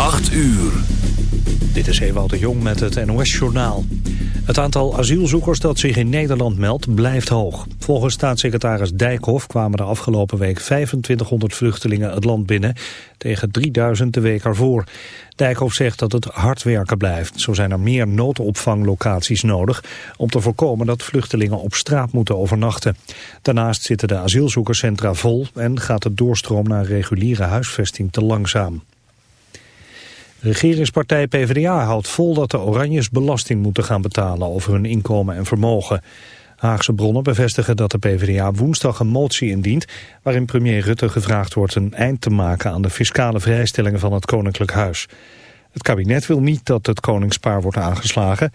8 uur. Dit is Ewout de Jong met het NOS-journaal. Het aantal asielzoekers dat zich in Nederland meldt blijft hoog. Volgens staatssecretaris Dijkhoff kwamen de afgelopen week 2500 vluchtelingen het land binnen... tegen 3000 de week ervoor. Dijkhoff zegt dat het hard werken blijft. Zo zijn er meer noodopvanglocaties nodig... om te voorkomen dat vluchtelingen op straat moeten overnachten. Daarnaast zitten de asielzoekerscentra vol... en gaat de doorstroom naar reguliere huisvesting te langzaam. Regeringspartij PvdA houdt vol dat de Oranjes belasting moeten gaan betalen over hun inkomen en vermogen. Haagse bronnen bevestigen dat de PvdA woensdag een motie indient... waarin premier Rutte gevraagd wordt een eind te maken aan de fiscale vrijstellingen van het Koninklijk Huis. Het kabinet wil niet dat het koningspaar wordt aangeslagen.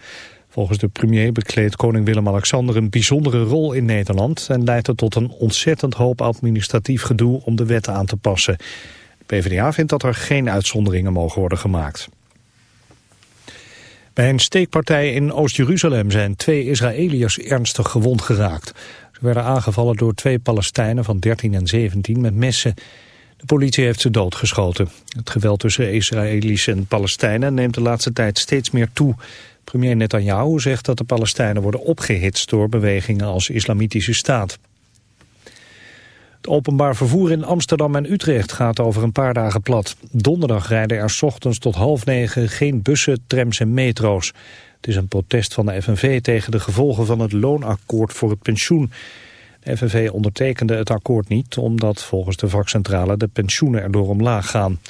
Volgens de premier bekleedt koning Willem-Alexander een bijzondere rol in Nederland... en leidt het tot een ontzettend hoop administratief gedoe om de wet aan te passen... PvdA vindt dat er geen uitzonderingen mogen worden gemaakt. Bij een steekpartij in Oost-Jeruzalem zijn twee Israëliërs ernstig gewond geraakt. Ze werden aangevallen door twee Palestijnen van 13 en 17 met messen. De politie heeft ze doodgeschoten. Het geweld tussen Israëli's en Palestijnen neemt de laatste tijd steeds meer toe. Premier Netanyahu zegt dat de Palestijnen worden opgehitst door bewegingen als Islamitische Staat openbaar vervoer in Amsterdam en Utrecht gaat over een paar dagen plat. Donderdag rijden er ochtends tot half negen geen bussen, trams en metro's. Het is een protest van de FNV tegen de gevolgen van het loonakkoord voor het pensioen. De FNV ondertekende het akkoord niet, omdat volgens de vakcentrale de pensioenen erdoor omlaag gaan.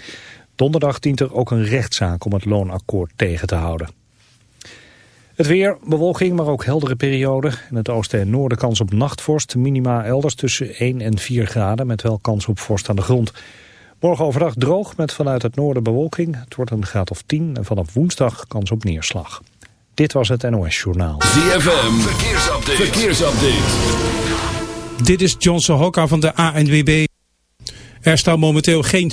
Donderdag dient er ook een rechtszaak om het loonakkoord tegen te houden. Het weer, bewolking, maar ook heldere perioden. In het oosten en noorden kans op nachtvorst. Minima elders tussen 1 en 4 graden met wel kans op vorst aan de grond. Morgen overdag droog met vanuit het noorden bewolking. Het wordt een graad of 10 en vanaf woensdag kans op neerslag. Dit was het NOS Journaal. ZFM, verkeersupdate. verkeersupdate. Dit is Johnson Hokka van de ANWB. Er staat momenteel geen...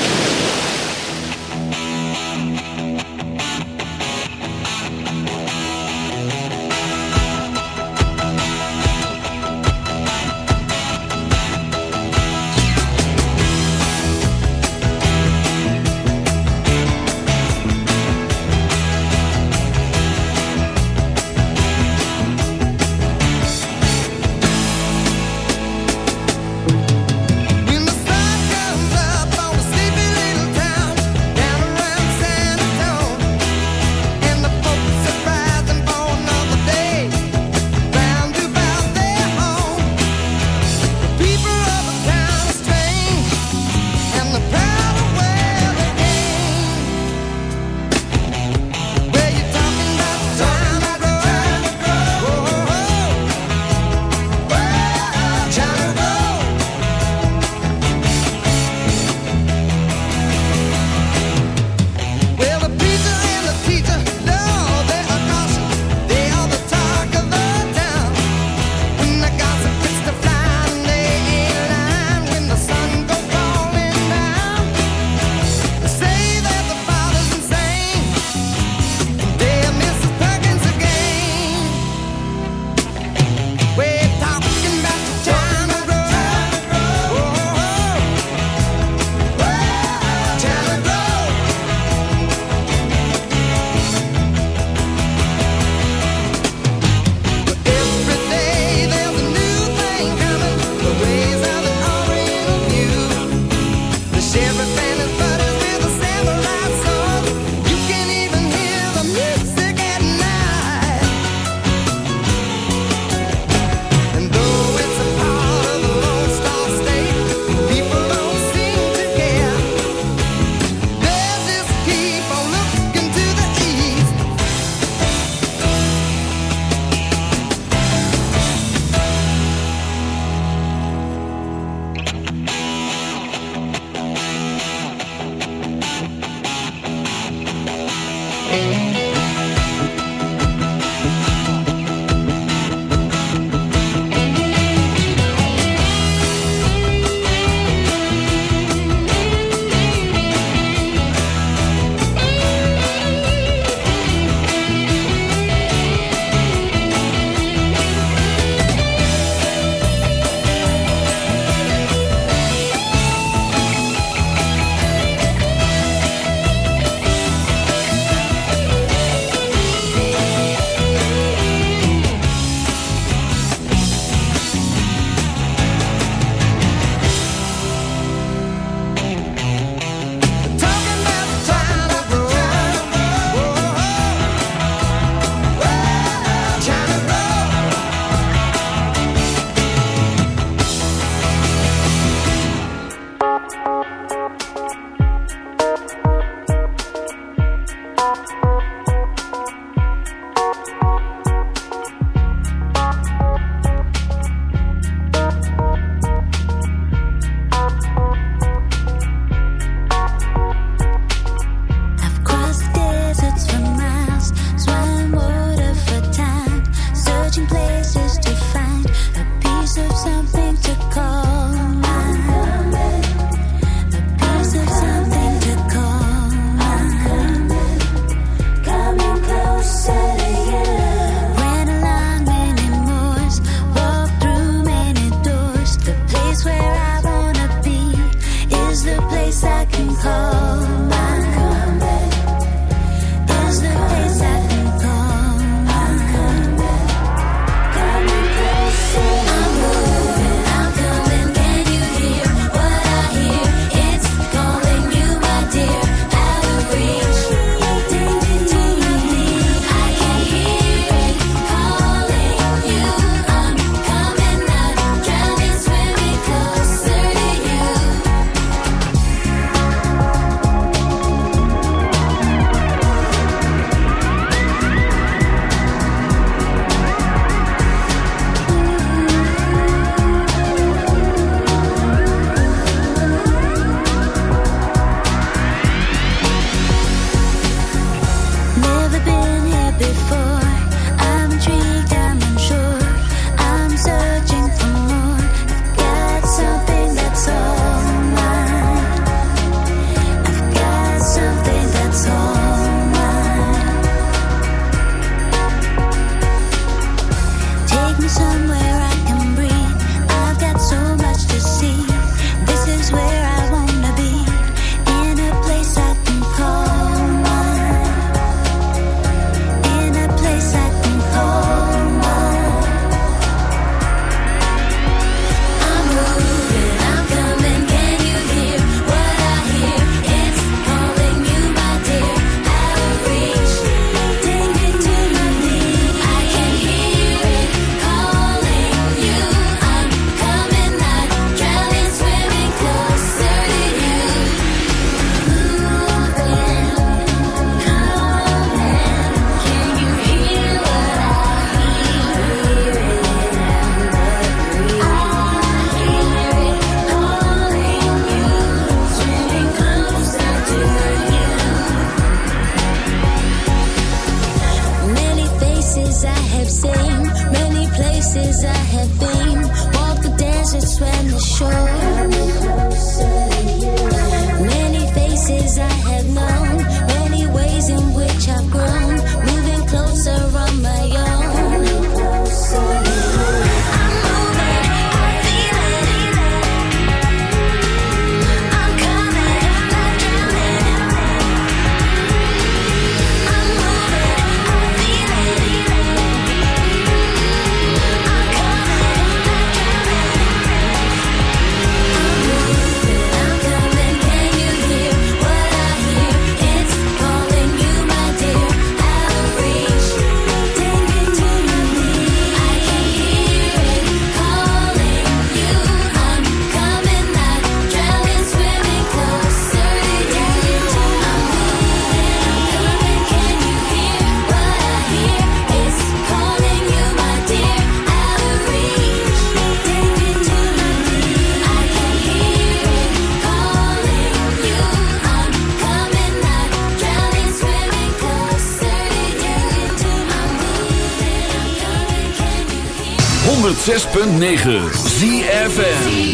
106.9 ZFM.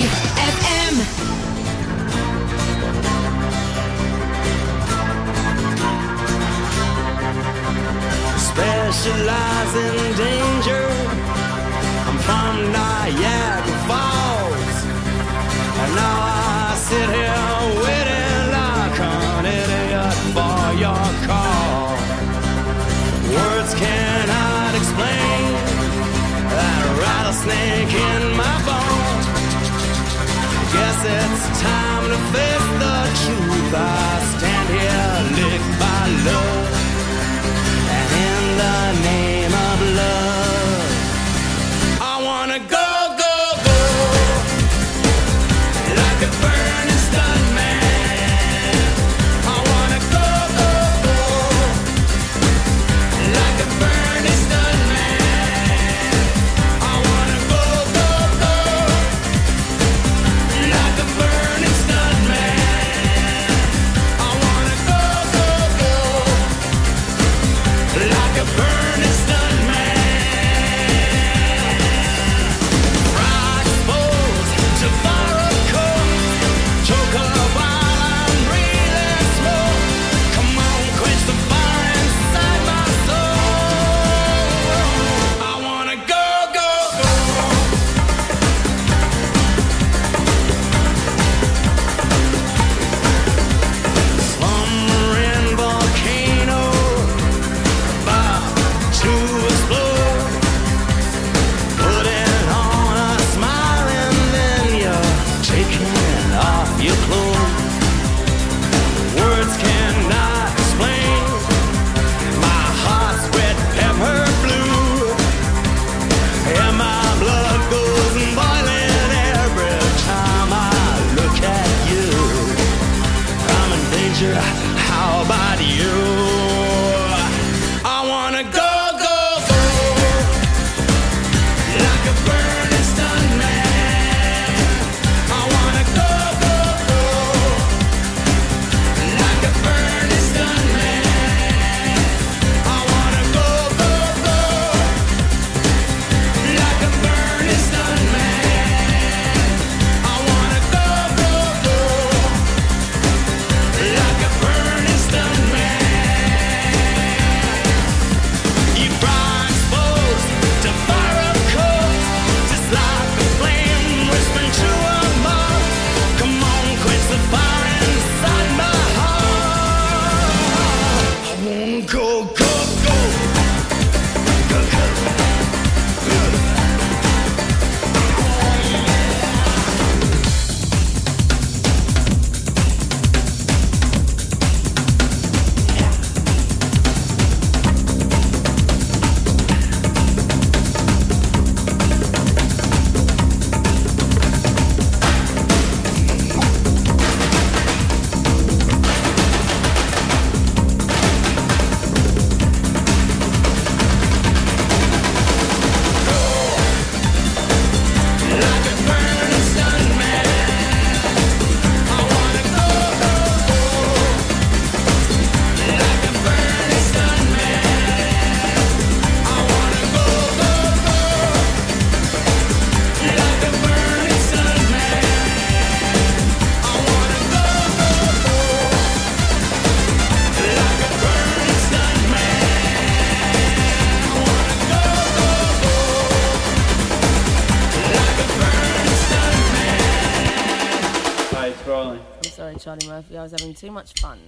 much fun.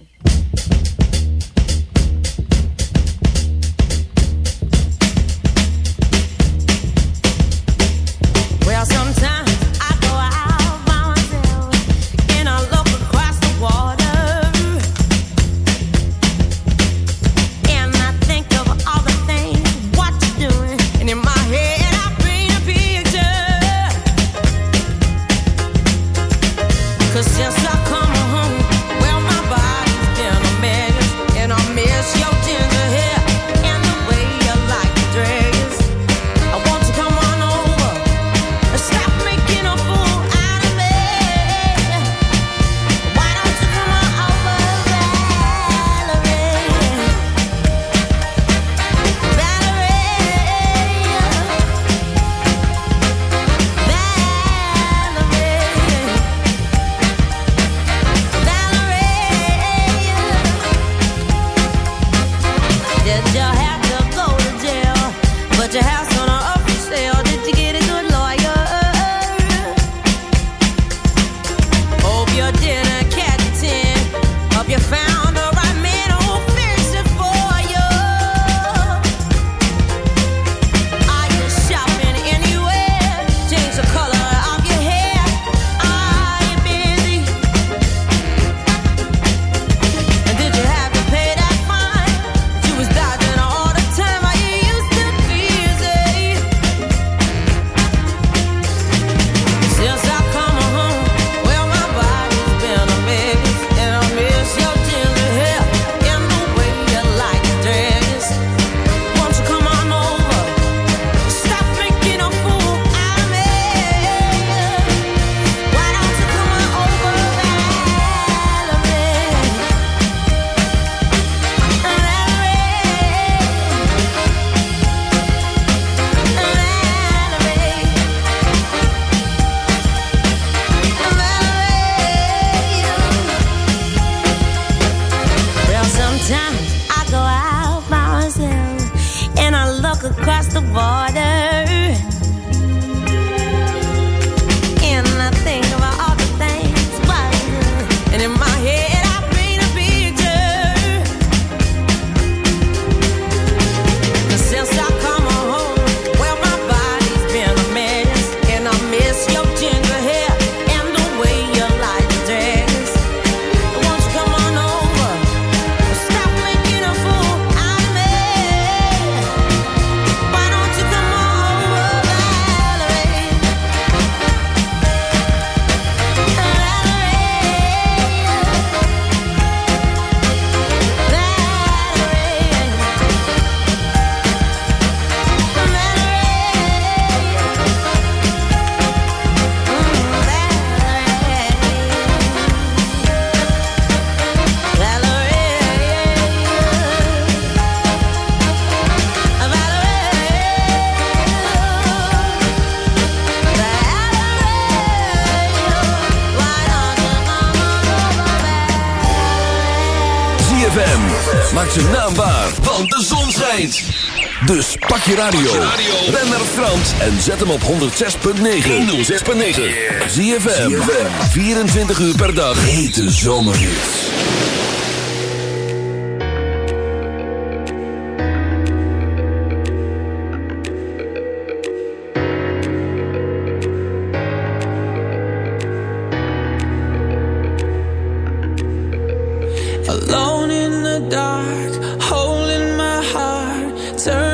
radio. Ben naar Frans en zet hem op 106.9. 106.9. Zie 24 uur per dag. Hete zomerhits. Alone in the dark, holding my heart.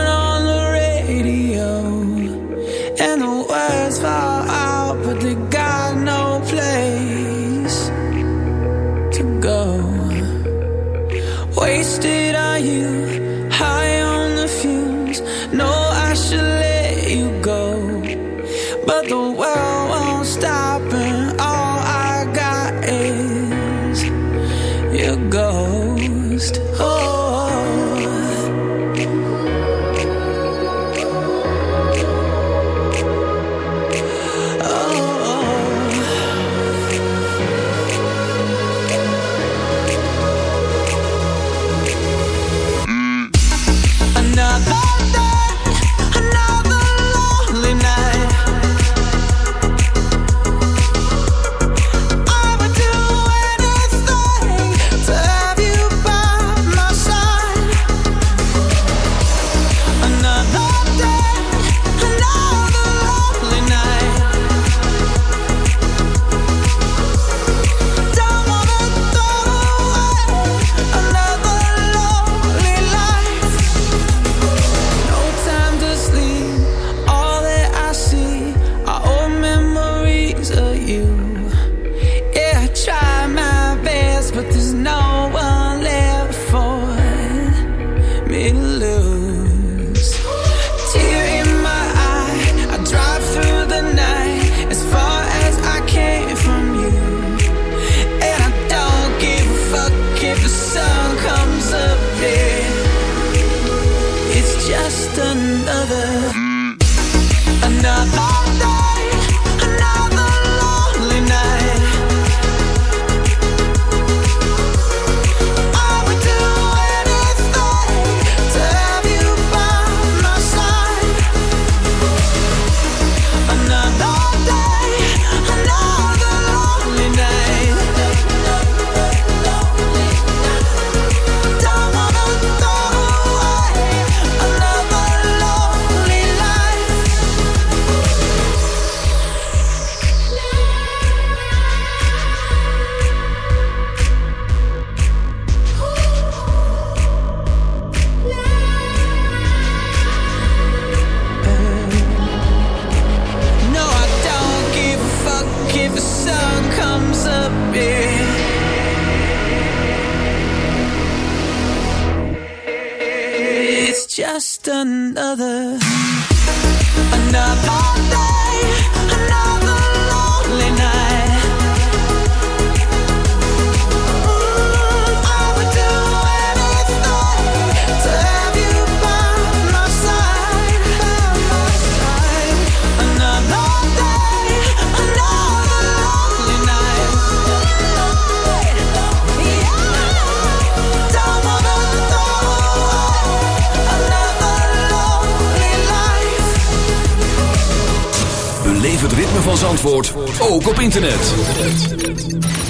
internet.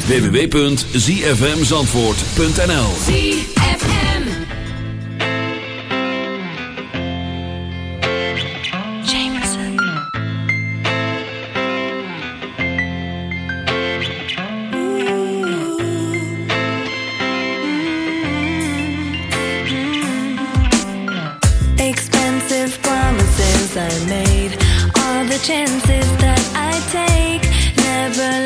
www.zfmzandvoort.nl ZFM The expensive promises I made. All the chances that I take. never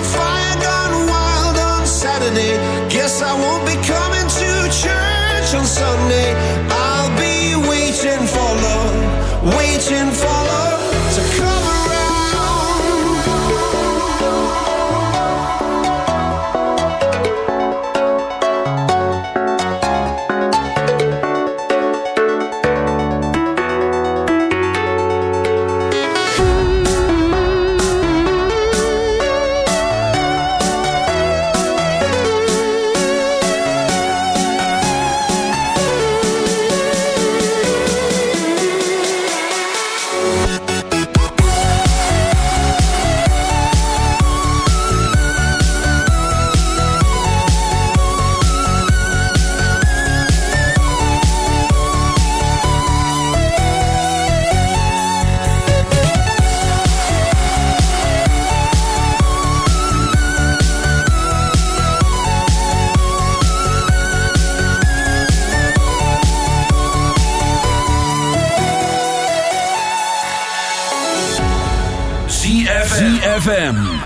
a Sunday.